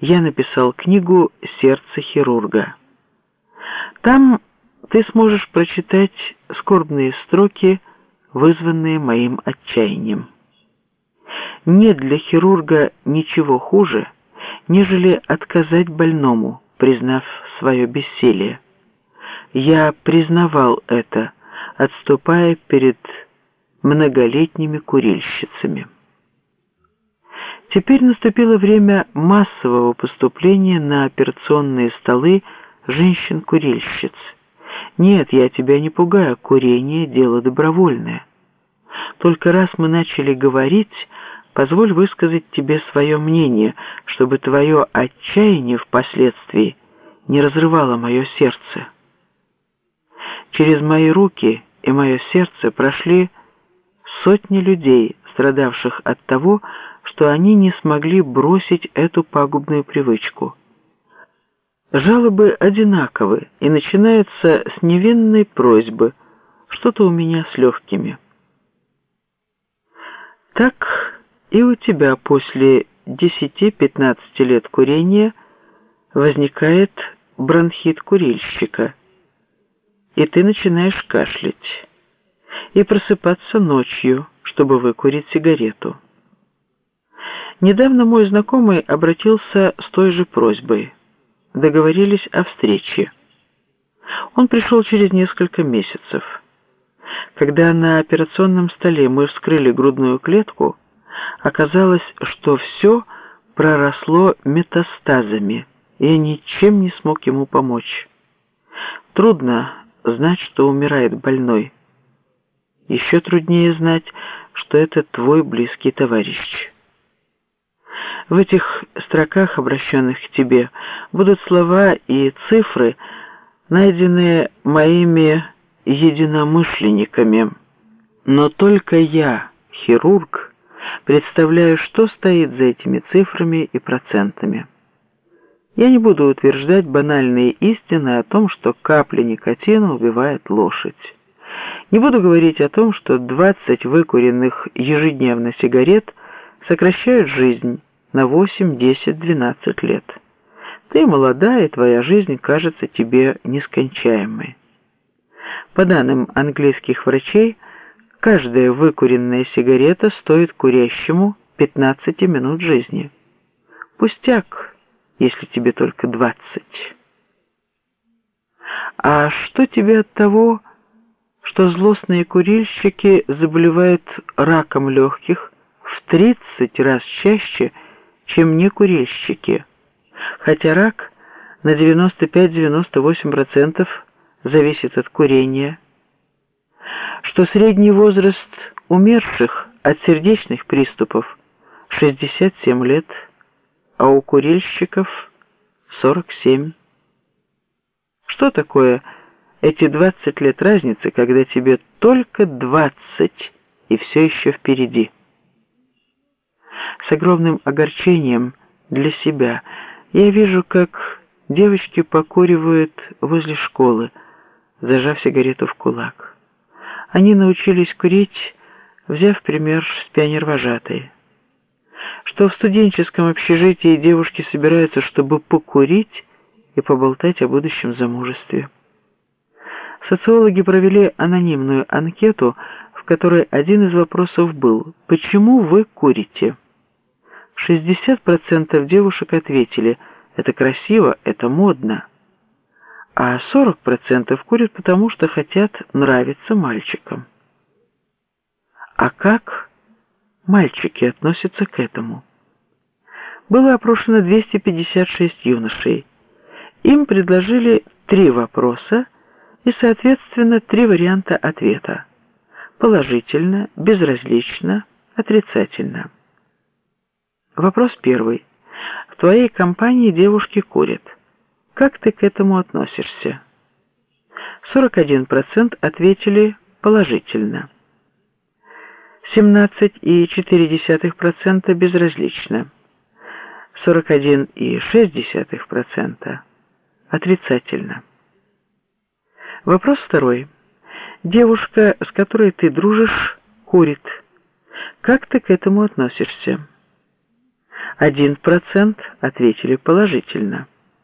я написал книгу «Сердце хирурга». Там ты сможешь прочитать скорбные строки, вызванные моим отчаянием. Нет для хирурга ничего хуже, нежели отказать больному, признав свое бессилие. Я признавал это, отступая перед многолетними курильщицами. Теперь наступило время массового поступления на операционные столы женщин-курильщиц. Нет, я тебя не пугаю, курение – дело добровольное. Только раз мы начали говорить, позволь высказать тебе свое мнение, чтобы твое отчаяние впоследствии не разрывало мое сердце. Через мои руки и мое сердце прошли сотни людей, страдавших от того, что они не смогли бросить эту пагубную привычку. Жалобы одинаковы и начинаются с невинной просьбы «что-то у меня с легкими». Так и у тебя после 10-15 лет курения возникает бронхит курильщика, и ты начинаешь кашлять и просыпаться ночью, чтобы выкурить сигарету. Недавно мой знакомый обратился с той же просьбой. Договорились о встрече. Он пришел через несколько месяцев. Когда на операционном столе мы вскрыли грудную клетку, оказалось, что все проросло метастазами, и я ничем не смог ему помочь. Трудно знать, что умирает больной. Еще труднее знать, что это твой близкий товарищ. В этих строках, обращенных к тебе, будут слова и цифры, найденные моими единомышленниками. Но только я, хирург, представляю, что стоит за этими цифрами и процентами. Я не буду утверждать банальные истины о том, что капля никотина убивает лошадь. Не буду говорить о том, что 20 выкуренных ежедневно сигарет сокращают жизнь, на 8, 10, 12 лет. Ты молода, и твоя жизнь кажется тебе нескончаемой. По данным английских врачей, каждая выкуренная сигарета стоит курящему 15 минут жизни. Пустяк, если тебе только 20. А что тебе от того, что злостные курильщики заболевают раком легких в 30 раз чаще, чем некурильщики, хотя рак на 95-98% зависит от курения, что средний возраст умерших от сердечных приступов 67 лет, а у курильщиков 47. Что такое эти 20 лет разницы, когда тебе только 20 и все еще впереди? С огромным огорчением для себя я вижу, как девочки покуривают возле школы, зажав сигарету в кулак. Они научились курить, взяв пример с пионервожатой. Что в студенческом общежитии девушки собираются, чтобы покурить и поболтать о будущем замужестве. Социологи провели анонимную анкету, в которой один из вопросов был «Почему вы курите?». 60% девушек ответили «это красиво, это модно», а 40% курят потому, что хотят нравиться мальчикам. А как мальчики относятся к этому? Было опрошено 256 юношей. Им предложили три вопроса и, соответственно, три варианта ответа. Положительно, безразлично, отрицательно. Вопрос первый. В твоей компании девушки курят. Как ты к этому относишься? 41% ответили положительно. 17,4% безразлично. 41,6% отрицательно. Вопрос второй. Девушка, с которой ты дружишь, курит. Как ты к этому относишься? 1% ответили положительно.